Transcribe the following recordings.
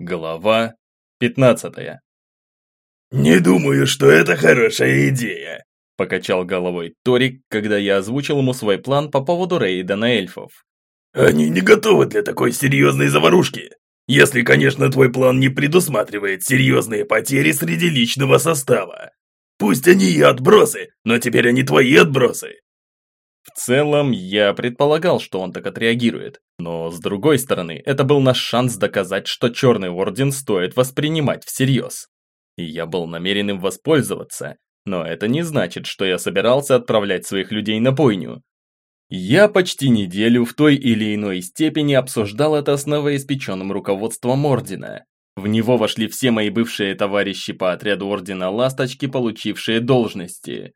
Глава 15 «Не думаю, что это хорошая идея», – покачал головой Торик, когда я озвучил ему свой план по поводу рейда на эльфов. «Они не готовы для такой серьезной заварушки. Если, конечно, твой план не предусматривает серьезные потери среди личного состава. Пусть они и отбросы, но теперь они твои отбросы. В целом, я предполагал, что он так отреагирует. Но, с другой стороны, это был наш шанс доказать, что Черный Орден стоит воспринимать всерьез. И я был намерен им воспользоваться, но это не значит, что я собирался отправлять своих людей на бойню. Я почти неделю в той или иной степени обсуждал это с новоиспеченным руководством Ордена. В него вошли все мои бывшие товарищи по отряду Ордена Ласточки, получившие должности.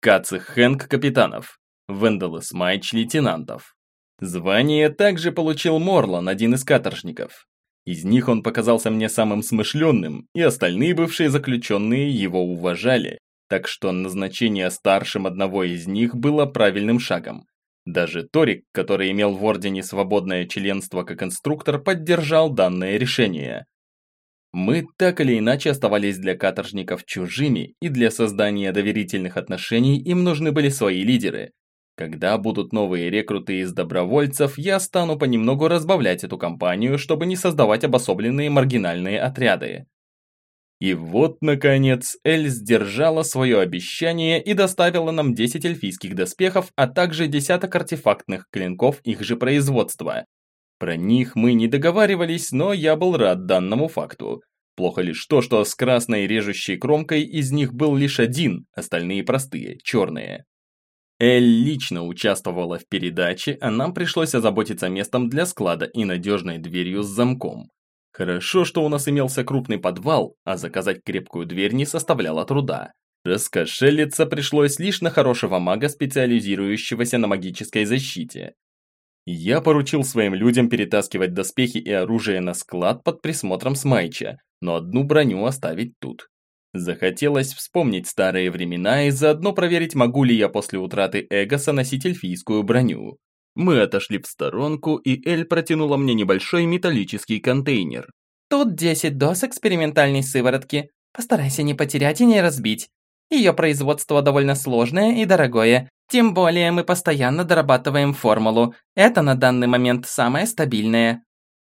Каци Хэнк капитанов, Вендел и Смайч лейтенантов. Звание также получил Морлан, один из каторжников. Из них он показался мне самым смышленным, и остальные бывшие заключенные его уважали, так что назначение старшим одного из них было правильным шагом. Даже Торик, который имел в Ордене свободное членство как инструктор, поддержал данное решение. Мы так или иначе оставались для каторжников чужими, и для создания доверительных отношений им нужны были свои лидеры, когда будут новые рекруты из добровольцев, я стану понемногу разбавлять эту компанию, чтобы не создавать обособленные маргинальные отряды. И вот, наконец, Эль сдержала свое обещание и доставила нам 10 эльфийских доспехов, а также десяток артефактных клинков их же производства. Про них мы не договаривались, но я был рад данному факту. Плохо лишь то, что с красной режущей кромкой из них был лишь один, остальные простые, черные. Эль лично участвовала в передаче, а нам пришлось озаботиться местом для склада и надежной дверью с замком. Хорошо, что у нас имелся крупный подвал, а заказать крепкую дверь не составляло труда. Раскошелиться пришлось лишь на хорошего мага, специализирующегося на магической защите. Я поручил своим людям перетаскивать доспехи и оружие на склад под присмотром Смайча, но одну броню оставить тут. Захотелось вспомнить старые времена и заодно проверить, могу ли я после утраты Эгоса носить эльфийскую броню. Мы отошли в сторонку, и Эль протянула мне небольшой металлический контейнер. «Тут 10 доз экспериментальной сыворотки. Постарайся не потерять и не разбить. Ее производство довольно сложное и дорогое. Тем более мы постоянно дорабатываем формулу. Это на данный момент самое стабильное».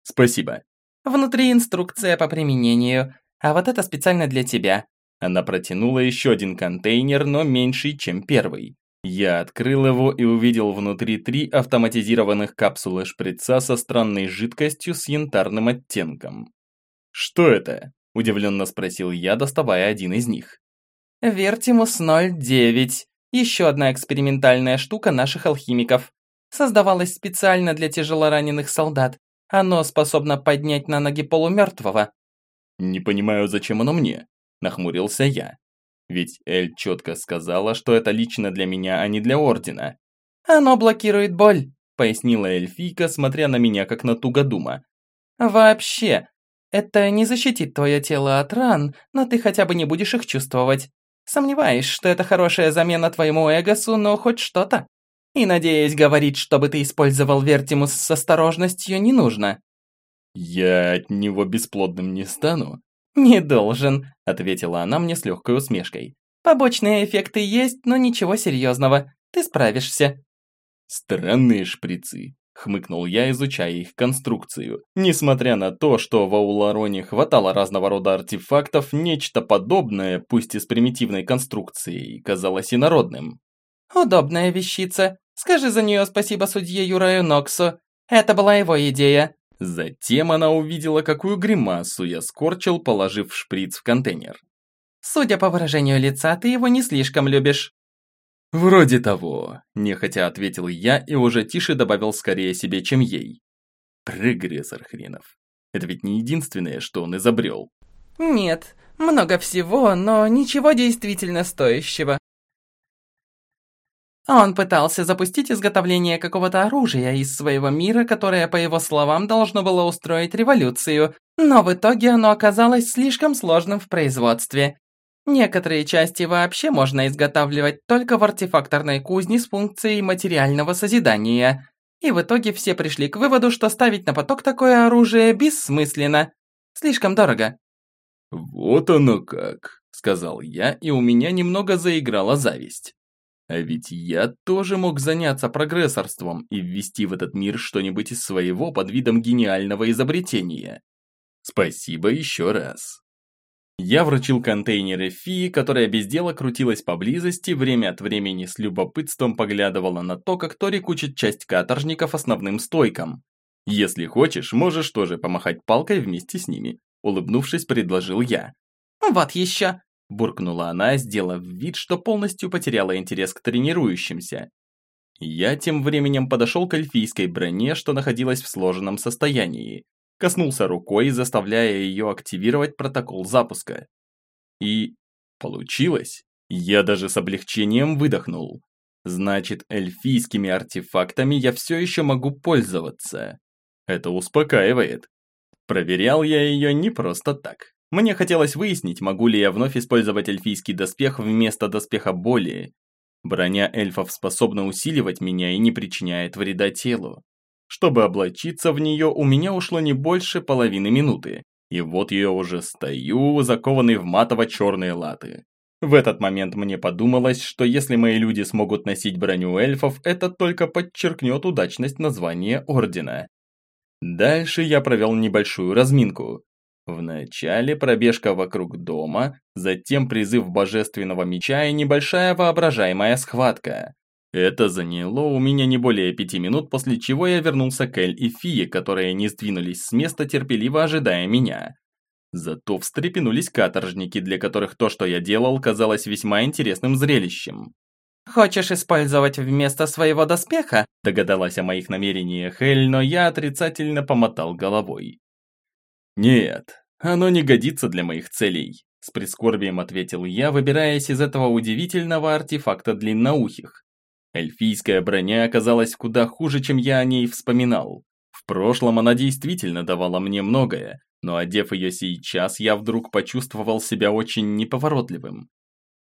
«Спасибо». «Внутри инструкция по применению. А вот это специально для тебя. Она протянула еще один контейнер, но меньший, чем первый. Я открыл его и увидел внутри три автоматизированных капсулы шприца со странной жидкостью с янтарным оттенком. «Что это?» – удивленно спросил я, доставая один из них. «Вертимус 09. Еще одна экспериментальная штука наших алхимиков. Создавалась специально для тяжелораненых солдат. Оно способно поднять на ноги полумертвого». «Не понимаю, зачем оно мне?» Нахмурился я. Ведь Эль четко сказала, что это лично для меня, а не для Ордена. «Оно блокирует боль», — пояснила эльфийка, смотря на меня как на тугодума. «Вообще, это не защитит твое тело от ран, но ты хотя бы не будешь их чувствовать. Сомневаюсь, что это хорошая замена твоему эгосу, но хоть что-то. И, надеюсь, говорить, чтобы ты использовал Вертимус с осторожностью, не нужно». «Я от него бесплодным не стану?» «Не должен», – ответила она мне с легкой усмешкой. «Побочные эффекты есть, но ничего серьезного. Ты справишься». «Странные шприцы», – хмыкнул я, изучая их конструкцию. Несмотря на то, что в Аулароне хватало разного рода артефактов, нечто подобное, пусть и с примитивной конструкцией, казалось инородным. «Удобная вещица. Скажи за нее спасибо судье Юраю Ноксу. Это была его идея», Затем она увидела, какую гримасу я скорчил, положив шприц в контейнер. «Судя по выражению лица, ты его не слишком любишь». «Вроде того», – нехотя ответил я и уже тише добавил скорее себе, чем ей. Прогрессор хренов. Это ведь не единственное, что он изобрел. «Нет, много всего, но ничего действительно стоящего. Он пытался запустить изготовление какого-то оружия из своего мира, которое, по его словам, должно было устроить революцию, но в итоге оно оказалось слишком сложным в производстве. Некоторые части вообще можно изготавливать только в артефакторной кузне с функцией материального созидания. И в итоге все пришли к выводу, что ставить на поток такое оружие бессмысленно. Слишком дорого». «Вот оно как», — сказал я, и у меня немного заиграла зависть. А ведь я тоже мог заняться прогрессорством и ввести в этот мир что-нибудь из своего под видом гениального изобретения. Спасибо еще раз. Я вручил контейнеры Фи, которая без дела крутилась поблизости, время от времени с любопытством поглядывала на то, как Тори кучит часть каторжников основным стойкам. «Если хочешь, можешь тоже помахать палкой вместе с ними», улыбнувшись, предложил я. «Вот еще!» Буркнула она, сделав вид, что полностью потеряла интерес к тренирующимся. Я тем временем подошел к эльфийской броне, что находилась в сложенном состоянии. Коснулся рукой, заставляя ее активировать протокол запуска. И получилось. Я даже с облегчением выдохнул. Значит, эльфийскими артефактами я все еще могу пользоваться. Это успокаивает. Проверял я ее не просто так. Мне хотелось выяснить, могу ли я вновь использовать эльфийский доспех вместо доспеха боли. Броня эльфов способна усиливать меня и не причиняет вреда телу. Чтобы облачиться в нее, у меня ушло не больше половины минуты. И вот я уже стою, закованный в матово-черные латы. В этот момент мне подумалось, что если мои люди смогут носить броню эльфов, это только подчеркнет удачность названия Ордена. Дальше я провел небольшую разминку. Вначале пробежка вокруг дома, затем призыв божественного меча и небольшая воображаемая схватка. Это заняло у меня не более пяти минут, после чего я вернулся к Эль и Фие, которые не сдвинулись с места, терпеливо ожидая меня. Зато встрепенулись каторжники, для которых то, что я делал, казалось весьма интересным зрелищем. «Хочешь использовать вместо своего доспеха?» Догадалась о моих намерениях Эль, но я отрицательно помотал головой. «Нет, оно не годится для моих целей», с прискорбием ответил я, выбираясь из этого удивительного артефакта длинноухих. Эльфийская броня оказалась куда хуже, чем я о ней вспоминал. В прошлом она действительно давала мне многое, но одев ее сейчас, я вдруг почувствовал себя очень неповоротливым.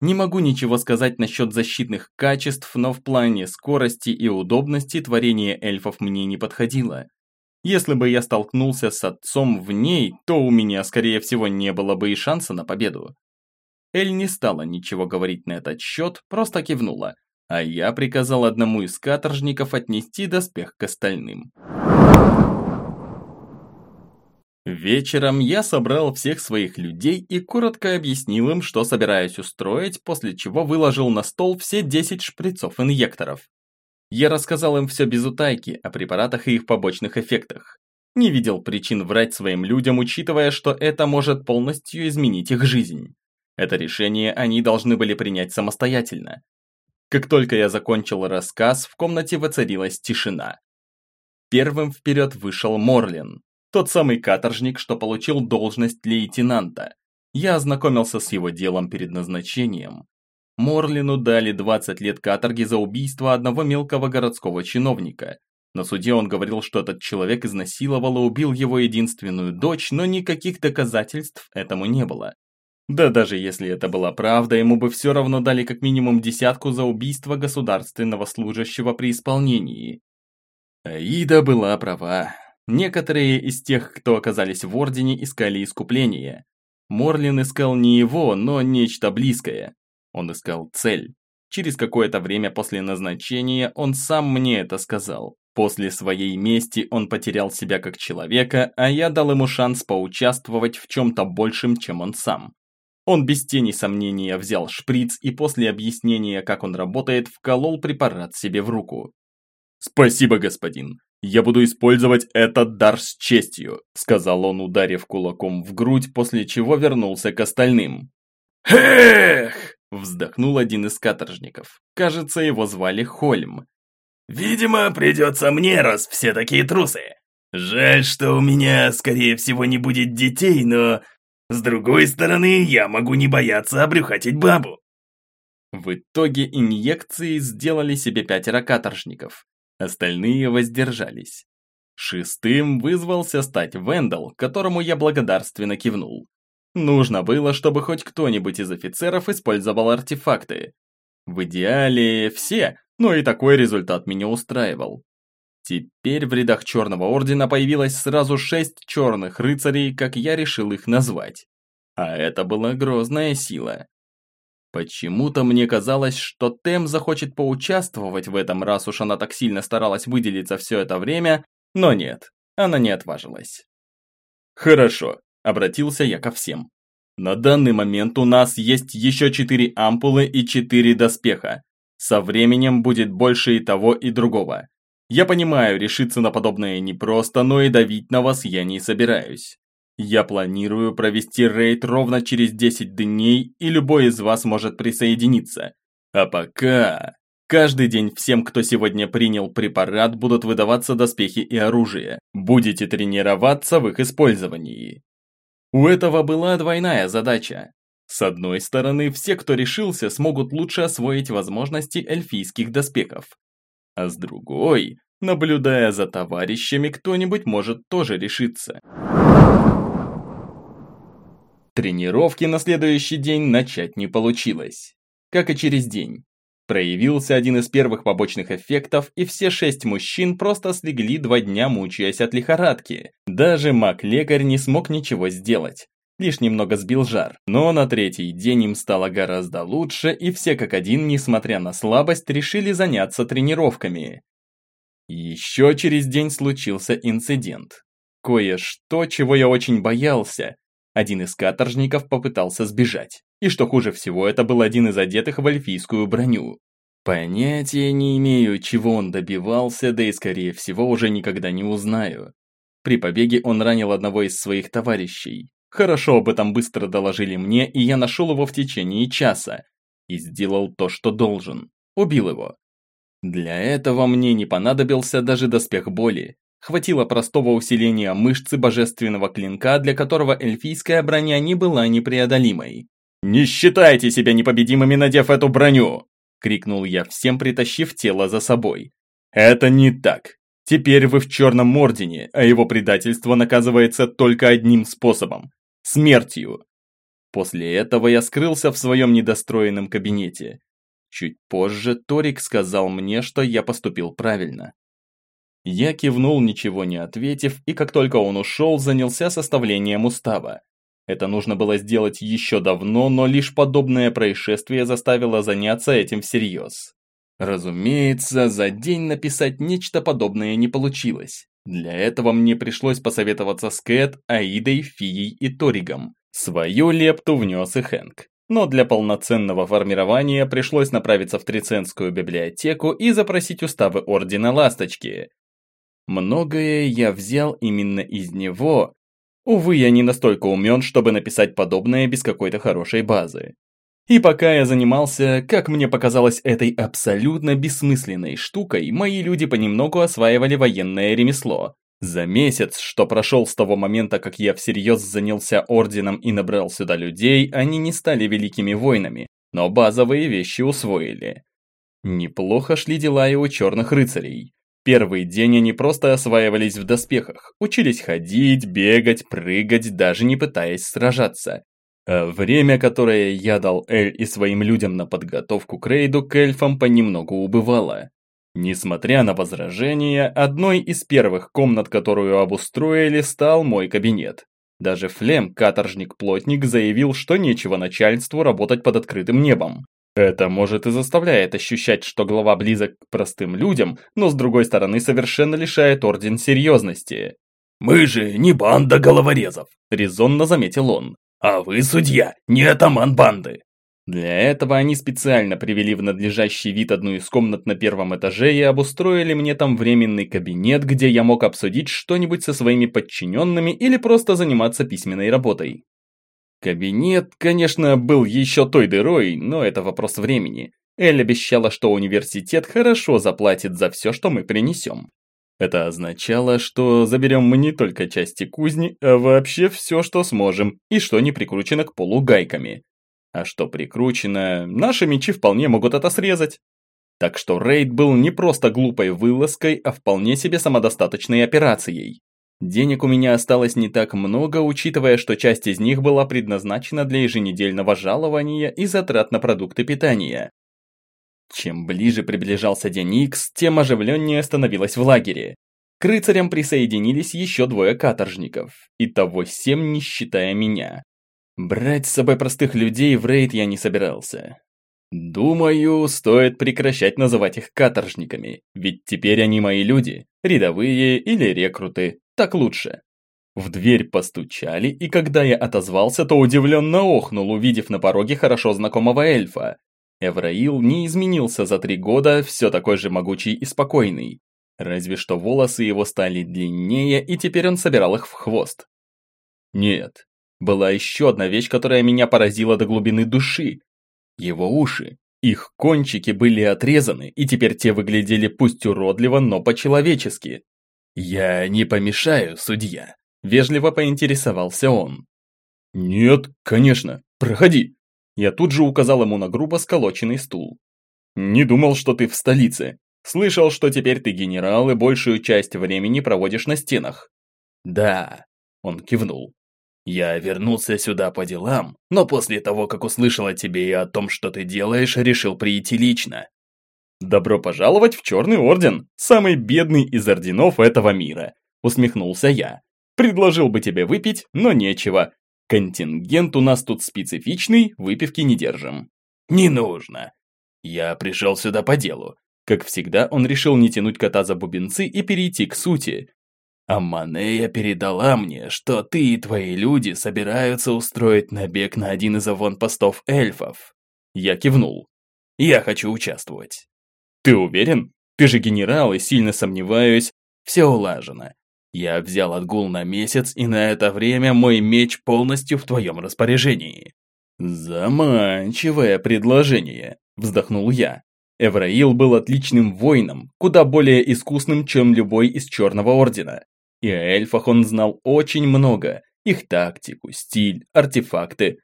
Не могу ничего сказать насчет защитных качеств, но в плане скорости и удобности творение эльфов мне не подходило. Если бы я столкнулся с отцом в ней, то у меня, скорее всего, не было бы и шанса на победу. Эль не стала ничего говорить на этот счет, просто кивнула, а я приказал одному из каторжников отнести доспех к остальным. Вечером я собрал всех своих людей и коротко объяснил им, что собираюсь устроить, после чего выложил на стол все 10 шприцов-инъекторов. Я рассказал им все без утайки о препаратах и их побочных эффектах. Не видел причин врать своим людям, учитывая, что это может полностью изменить их жизнь. Это решение они должны были принять самостоятельно. Как только я закончил рассказ, в комнате воцарилась тишина. Первым вперед вышел Морлин, тот самый каторжник, что получил должность лейтенанта. Я ознакомился с его делом перед назначением. Морлину дали 20 лет каторги за убийство одного мелкого городского чиновника. На суде он говорил, что этот человек изнасиловал и убил его единственную дочь, но никаких доказательств этому не было. Да даже если это была правда, ему бы все равно дали как минимум десятку за убийство государственного служащего при исполнении. Аида была права. Некоторые из тех, кто оказались в Ордене, искали искупление. Морлин искал не его, но нечто близкое. Он искал цель. Через какое-то время после назначения он сам мне это сказал. После своей мести он потерял себя как человека, а я дал ему шанс поучаствовать в чем-то большем, чем он сам. Он без тени сомнения взял шприц и после объяснения, как он работает, вколол препарат себе в руку. «Спасибо, господин. Я буду использовать этот дар с честью», сказал он, ударив кулаком в грудь, после чего вернулся к остальным. «Эх!» Вздохнул один из каторжников. Кажется, его звали Хольм. «Видимо, придется мне, раз все такие трусы. Жаль, что у меня, скорее всего, не будет детей, но... С другой стороны, я могу не бояться обрюхатить бабу». В итоге инъекции сделали себе пятеро каторжников. Остальные воздержались. Шестым вызвался стать Вендел, которому я благодарственно кивнул. Нужно было, чтобы хоть кто-нибудь из офицеров использовал артефакты. В идеале все, но и такой результат меня устраивал. Теперь в рядах Черного Ордена появилось сразу шесть черных рыцарей, как я решил их назвать. А это была грозная сила. Почему-то мне казалось, что Тем захочет поучаствовать в этом, раз уж она так сильно старалась выделиться все это время, но нет, она не отважилась. «Хорошо», – обратился я ко всем. «На данный момент у нас есть еще четыре ампулы и четыре доспеха. Со временем будет больше и того, и другого. Я понимаю, решиться на подобное непросто, но и давить на вас я не собираюсь. Я планирую провести рейд ровно через 10 дней, и любой из вас может присоединиться. А пока... Каждый день всем, кто сегодня принял препарат, будут выдаваться доспехи и оружие. Будете тренироваться в их использовании. У этого была двойная задача. С одной стороны, все, кто решился, смогут лучше освоить возможности эльфийских доспехов. А с другой, наблюдая за товарищами, кто-нибудь может тоже решиться. Тренировки на следующий день начать не получилось. Как и через день. Проявился один из первых побочных эффектов, и все шесть мужчин просто слегли два дня, мучаясь от лихорадки. Даже маг-лекарь не смог ничего сделать. Лишь немного сбил жар. Но на третий день им стало гораздо лучше, и все как один, несмотря на слабость, решили заняться тренировками. Еще через день случился инцидент. Кое-что, чего я очень боялся. Один из каторжников попытался сбежать. И что хуже всего, это был один из одетых в эльфийскую броню. Понятия не имею, чего он добивался, да и скорее всего уже никогда не узнаю. При побеге он ранил одного из своих товарищей. Хорошо об этом быстро доложили мне, и я нашел его в течение часа. И сделал то, что должен. Убил его. Для этого мне не понадобился даже доспех боли. Хватило простого усиления мышцы божественного клинка, для которого эльфийская броня не была непреодолимой. «Не считайте себя непобедимыми, надев эту броню!» – крикнул я всем, притащив тело за собой. «Это не так. Теперь вы в Черном Ордене, а его предательство наказывается только одним способом – смертью». После этого я скрылся в своем недостроенном кабинете. Чуть позже Торик сказал мне, что я поступил правильно. Я кивнул, ничего не ответив, и как только он ушел, занялся составлением устава. Это нужно было сделать еще давно, но лишь подобное происшествие заставило заняться этим всерьез. Разумеется, за день написать нечто подобное не получилось. Для этого мне пришлось посоветоваться с Кэт, Аидой, Фией и Торигом. Свою лепту внес и Хэнк. Но для полноценного формирования пришлось направиться в Триценскую библиотеку и запросить уставы Ордена Ласточки. Многое я взял именно из него, Увы, я не настолько умен, чтобы написать подобное без какой-то хорошей базы. И пока я занимался, как мне показалось, этой абсолютно бессмысленной штукой, мои люди понемногу осваивали военное ремесло. За месяц, что прошел с того момента, как я всерьез занялся орденом и набрал сюда людей, они не стали великими воинами, но базовые вещи усвоили. Неплохо шли дела и у черных рыцарей. Первый день они просто осваивались в доспехах, учились ходить, бегать, прыгать, даже не пытаясь сражаться. А время, которое я дал Эль и своим людям на подготовку к рейду, к эльфам понемногу убывало. Несмотря на возражения, одной из первых комнат, которую обустроили, стал мой кабинет. Даже Флем, каторжник-плотник, заявил, что нечего начальству работать под открытым небом. Это, может, и заставляет ощущать, что глава близок к простым людям, но с другой стороны совершенно лишает Орден серьезности. «Мы же не банда головорезов», – резонно заметил он. «А вы, судья, не атаман банды». Для этого они специально привели в надлежащий вид одну из комнат на первом этаже и обустроили мне там временный кабинет, где я мог обсудить что-нибудь со своими подчиненными или просто заниматься письменной работой. Кабинет, конечно, был еще той дырой, но это вопрос времени. Эль обещала, что университет хорошо заплатит за все, что мы принесем. Это означало, что заберем мы не только части кузни, а вообще все, что сможем, и что не прикручено к полу гайками. А что прикручено, наши мечи вполне могут это срезать. Так что рейд был не просто глупой вылазкой, а вполне себе самодостаточной операцией. Денег у меня осталось не так много, учитывая, что часть из них была предназначена для еженедельного жалования и затрат на продукты питания. Чем ближе приближался день Икс, тем оживленнее становилось в лагере. К рыцарям присоединились еще двое каторжников, и того семь, не считая меня. Брать с собой простых людей в рейд я не собирался. Думаю, стоит прекращать называть их каторжниками, ведь теперь они мои люди, рядовые или рекруты, так лучше. В дверь постучали, и когда я отозвался, то удивленно охнул, увидев на пороге хорошо знакомого эльфа. Эвраил не изменился за три года, все такой же могучий и спокойный. Разве что волосы его стали длиннее, и теперь он собирал их в хвост. Нет, была еще одна вещь, которая меня поразила до глубины души. Его уши. Их кончики были отрезаны, и теперь те выглядели пусть уродливо, но по-человечески. «Я не помешаю, судья», Вежливо поинтересовался он. «Нет, конечно, проходи». Я тут же указал ему на грубо сколоченный стул. «Не думал, что ты в столице. Слышал, что теперь ты генерал и большую часть времени проводишь на стенах». «Да», – он кивнул. «Я вернулся сюда по делам, но после того, как услышал о тебе и о том, что ты делаешь, решил прийти лично». «Добро пожаловать в Черный Орден, самый бедный из орденов этого мира», – усмехнулся я. Предложил бы тебе выпить, но нечего. Контингент у нас тут специфичный, выпивки не держим. Не нужно. Я пришел сюда по делу. Как всегда, он решил не тянуть кота за бубенцы и перейти к сути. А Манея передала мне, что ты и твои люди собираются устроить набег на один из аванпостов эльфов. Я кивнул. Я хочу участвовать. Ты уверен? Ты же генерал и сильно сомневаюсь. Все улажено. Я взял отгул на месяц, и на это время мой меч полностью в твоем распоряжении». «Заманчивое предложение», – вздохнул я. Эвраил был отличным воином, куда более искусным, чем любой из Черного Ордена. И о эльфах он знал очень много, их тактику, стиль, артефакты.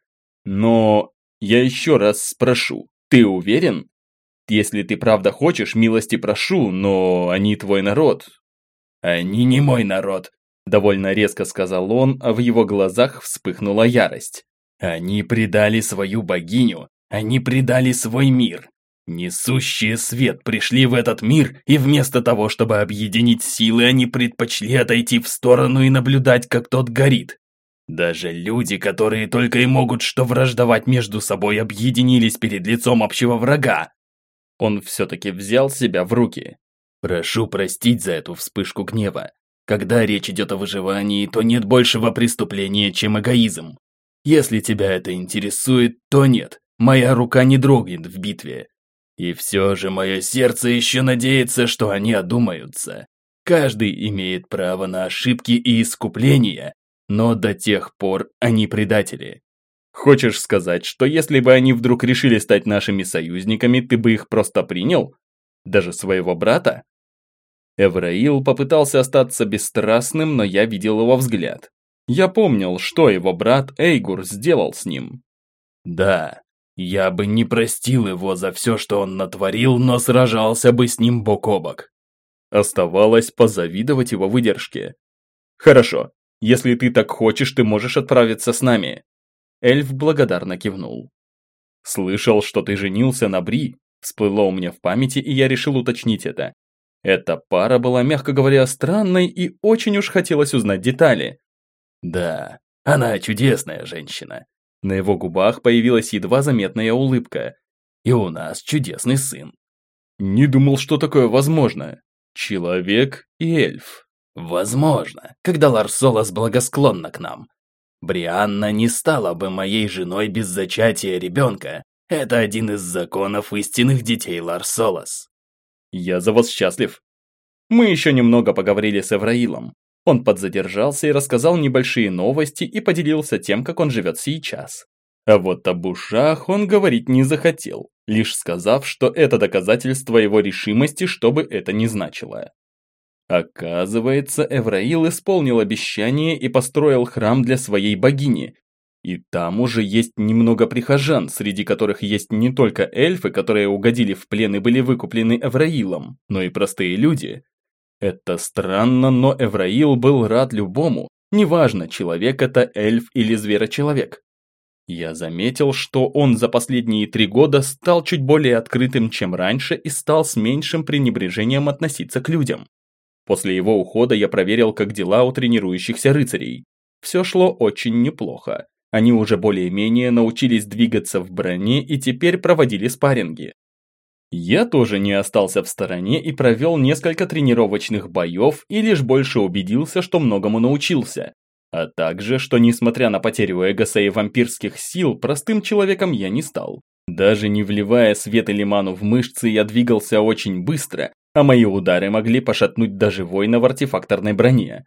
Но я еще раз спрошу, ты уверен? Если ты правда хочешь, милости прошу, но они твой народ, «Они не мой народ», – довольно резко сказал он, а в его глазах вспыхнула ярость. «Они предали свою богиню, они предали свой мир. Несущие свет пришли в этот мир, и вместо того, чтобы объединить силы, они предпочли отойти в сторону и наблюдать, как тот горит. Даже люди, которые только и могут что враждовать между собой, объединились перед лицом общего врага. Он все-таки взял себя в руки. Прошу простить за эту вспышку гнева. Когда речь идет о выживании, то нет большего преступления, чем эгоизм. Если тебя это интересует, то нет, моя рука не дрогнет в битве. И все же мое сердце еще надеется, что они одумаются. Каждый имеет право на ошибки и искупления, но до тех пор они предатели. Хочешь сказать, что если бы они вдруг решили стать нашими союзниками, ты бы их просто принял? Даже своего брата? Эвраил попытался остаться бесстрастным, но я видел его взгляд. Я помнил, что его брат Эйгур сделал с ним. Да, я бы не простил его за все, что он натворил, но сражался бы с ним бок о бок. Оставалось позавидовать его выдержке. Хорошо, если ты так хочешь, ты можешь отправиться с нами. Эльф благодарно кивнул. Слышал, что ты женился на Бри, всплыло у меня в памяти, и я решил уточнить это. Эта пара была, мягко говоря, странной и очень уж хотелось узнать детали. Да, она чудесная женщина. На его губах появилась едва заметная улыбка. И у нас чудесный сын. Не думал, что такое возможно. Человек и эльф. Возможно, когда Ларсолас благосклонна к нам. Брианна не стала бы моей женой без зачатия ребенка. Это один из законов истинных детей Ларсолас. Я за вас счастлив. Мы еще немного поговорили с Эвраилом. Он подзадержался и рассказал небольшие новости и поделился тем, как он живет сейчас. А вот об ушах он говорить не захотел, лишь сказав, что это доказательство его решимости, что бы это ни значило. Оказывается, Эвраил исполнил обещание и построил храм для своей богини, и там уже есть немного прихожан, среди которых есть не только эльфы, которые угодили в плен и были выкуплены Эвраилом, но и простые люди. Это странно, но Эвраил был рад любому, неважно, человек это эльф или зверочеловек. Я заметил, что он за последние три года стал чуть более открытым, чем раньше, и стал с меньшим пренебрежением относиться к людям. После его ухода я проверил, как дела у тренирующихся рыцарей. Все шло очень неплохо. Они уже более-менее научились двигаться в броне и теперь проводили спарринги. Я тоже не остался в стороне и провел несколько тренировочных боев и лишь больше убедился, что многому научился. А также, что несмотря на потерю эгоса и вампирских сил, простым человеком я не стал. Даже не вливая свет или ману в мышцы, я двигался очень быстро, а мои удары могли пошатнуть даже воина в артефакторной броне.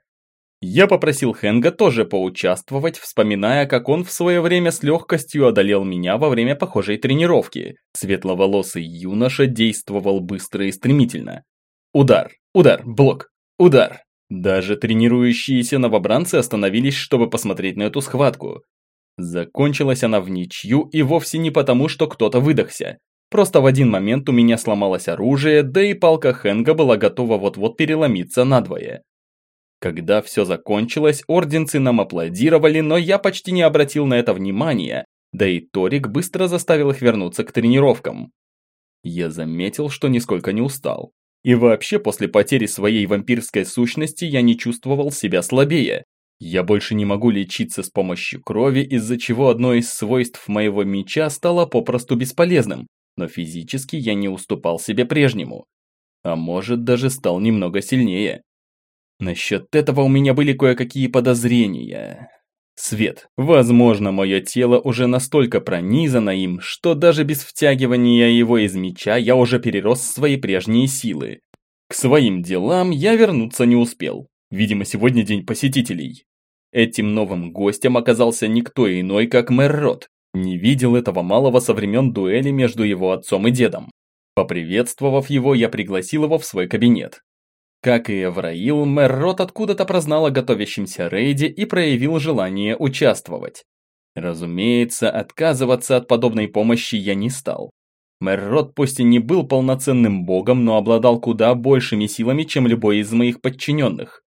Я попросил Хенга тоже поучаствовать, вспоминая, как он в свое время с легкостью одолел меня во время похожей тренировки. Светловолосый юноша действовал быстро и стремительно. Удар, удар, блок, удар. Даже тренирующиеся новобранцы остановились, чтобы посмотреть на эту схватку. Закончилась она в ничью и вовсе не потому, что кто-то выдохся. Просто в один момент у меня сломалось оружие, да и палка Хэнга была готова вот-вот переломиться надвое. Когда все закончилось, орденцы нам аплодировали, но я почти не обратил на это внимания, да и Торик быстро заставил их вернуться к тренировкам. Я заметил, что нисколько не устал. И вообще после потери своей вампирской сущности я не чувствовал себя слабее. Я больше не могу лечиться с помощью крови, из-за чего одно из свойств моего меча стало попросту бесполезным, но физически я не уступал себе прежнему. А может даже стал немного сильнее. Насчет этого у меня были кое-какие подозрения. Свет. Возможно, мое тело уже настолько пронизано им, что даже без втягивания его из меча я уже перерос свои прежние силы. К своим делам я вернуться не успел. Видимо, сегодня день посетителей. Этим новым гостем оказался никто иной, как мэр Рот. Не видел этого малого со времен дуэли между его отцом и дедом. Поприветствовав его, я пригласил его в свой кабинет. Как и Эвраил, мэр Рот откуда-то прознал о готовящемся рейде и проявил желание участвовать. Разумеется, отказываться от подобной помощи я не стал. Мэр Рот пусть и не был полноценным богом, но обладал куда большими силами, чем любой из моих подчиненных.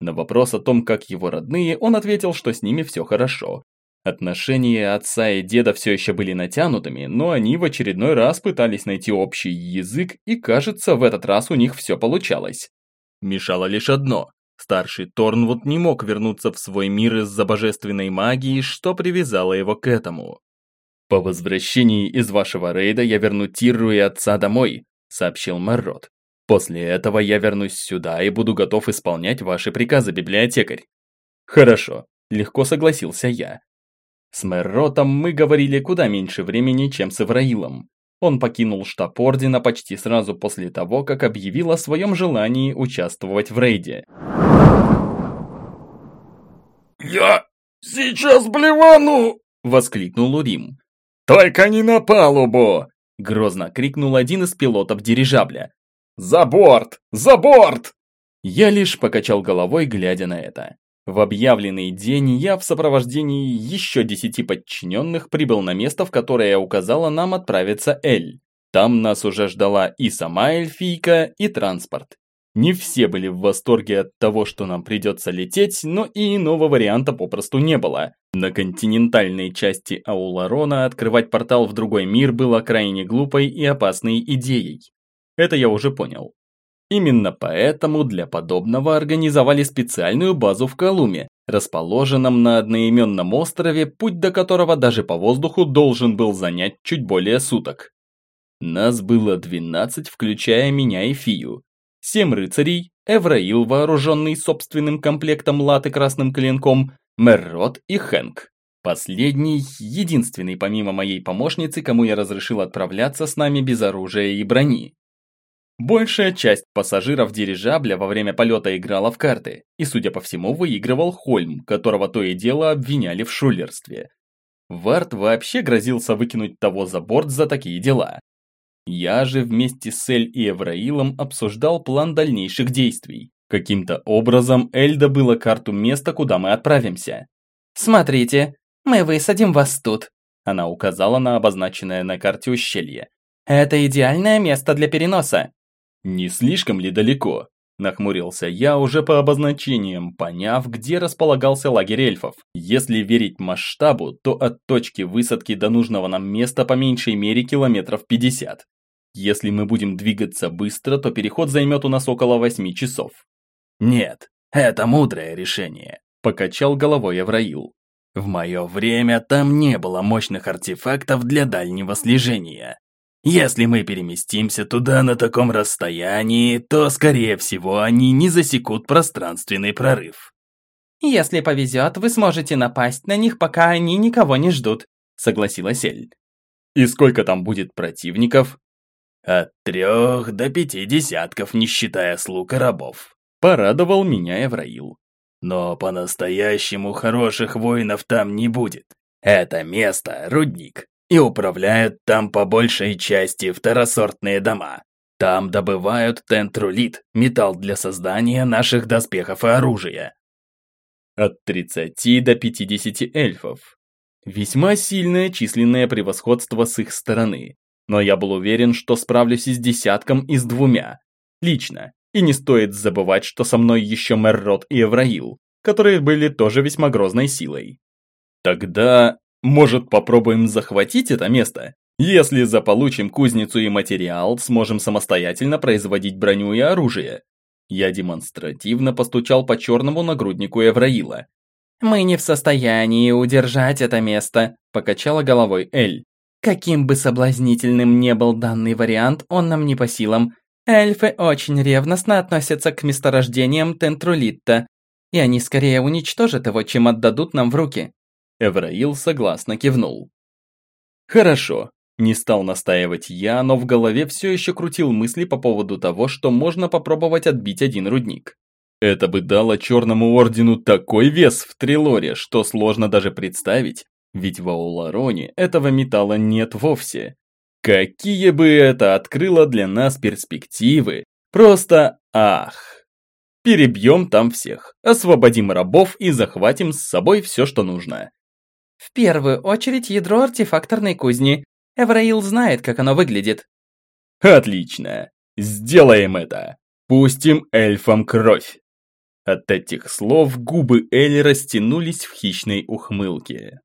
На вопрос о том, как его родные, он ответил, что с ними все хорошо. Отношения отца и деда все еще были натянутыми, но они в очередной раз пытались найти общий язык, и кажется, в этот раз у них все получалось. Мешало лишь одно. Старший Торнвуд не мог вернуться в свой мир из-за божественной магии, что привязало его к этому. «По возвращении из вашего рейда я верну Тирру и отца домой», — сообщил Маррот. «После этого я вернусь сюда и буду готов исполнять ваши приказы, библиотекарь». «Хорошо», — легко согласился я. С Мэрротом мы говорили куда меньше времени, чем с Ивраилом. Он покинул штаб Ордена почти сразу после того, как объявил о своем желании участвовать в рейде. «Я сейчас блевану!» – воскликнул Урим. «Только не на палубу!» – грозно крикнул один из пилотов дирижабля. «За борт! За борт!» Я лишь покачал головой, глядя на это. В объявленный день я в сопровождении еще десяти подчиненных прибыл на место, в которое указала нам отправиться Эль. Там нас уже ждала и сама эльфийка, и транспорт. Не все были в восторге от того, что нам придется лететь, но и иного варианта попросту не было. На континентальной части Ауларона открывать портал в другой мир было крайне глупой и опасной идеей. Это я уже понял. Именно поэтому для подобного организовали специальную базу в Колуме, расположенном на одноименном острове, путь до которого даже по воздуху должен был занять чуть более суток. Нас было 12, включая меня и Фию. Семь рыцарей, Эвраил, вооруженный собственным комплектом латы красным клинком, Меррот и Хэнк. Последний, единственный помимо моей помощницы, кому я разрешил отправляться с нами без оружия и брони. Большая часть пассажиров дирижабля во время полета играла в карты, и, судя по всему, выигрывал Хольм, которого то и дело обвиняли в шулерстве. Варт вообще грозился выкинуть того за борт за такие дела. Я же вместе с Эль и Эвраилом обсуждал план дальнейших действий. Каким-то образом Эль добыла карту места, куда мы отправимся. «Смотрите, мы высадим вас тут», она указала на обозначенное на карте ущелье. «Это идеальное место для переноса. Не слишком ли далеко? Нахмурился я уже по обозначениям, поняв, где располагался лагерь эльфов. Если верить масштабу, то от точки высадки до нужного нам места по меньшей мере километров 50. Если мы будем двигаться быстро, то переход займет у нас около 8 часов. Нет, это мудрое решение, покачал головой Евраил. В мое время там не было мощных артефактов для дальнего слежения. Если мы переместимся туда на таком расстоянии, то, скорее всего, они не засекут пространственный прорыв. «Если повезет, вы сможете напасть на них, пока они никого не ждут», — согласилась Эль. «И сколько там будет противников?» «От трех до пяти десятков, не считая слуг и рабов», — порадовал меня Эвраил. «Но по-настоящему хороших воинов там не будет. Это место — рудник, и управляют там по большей части второсортные дома. Там добывают тентрулит, металл для создания наших доспехов и оружия. От 30 до 50 эльфов. Весьма сильное численное превосходство с их стороны. Но я был уверен, что справлюсь и с десятком, и с двумя. Лично. И не стоит забывать, что со мной еще Меррот и Эвраил, которые были тоже весьма грозной силой. Тогда может, попробуем захватить это место? Если заполучим кузницу и материал, сможем самостоятельно производить броню и оружие. Я демонстративно постучал по черному нагруднику Эвраила. «Мы не в состоянии удержать это место», – покачала головой Эль. «Каким бы соблазнительным не был данный вариант, он нам не по силам. Эльфы очень ревностно относятся к месторождениям Тентрулитта, и они скорее уничтожат его, чем отдадут нам в руки. Эвраил согласно кивнул. «Хорошо», – не стал настаивать я, но в голове все еще крутил мысли по поводу того, что можно попробовать отбить один рудник. Это бы дало Черному Ордену такой вес в Трилоре, что сложно даже представить, ведь в Аулароне этого металла нет вовсе. Какие бы это открыло для нас перспективы, просто ах! Перебьем там всех, освободим рабов и захватим с собой все, что нужно. В первую очередь ядро артефакторной кузни. Эвраил знает, как оно выглядит. Отлично. Сделаем это. Пустим эльфам кровь. От этих слов губы Эль растянулись в хищной ухмылке.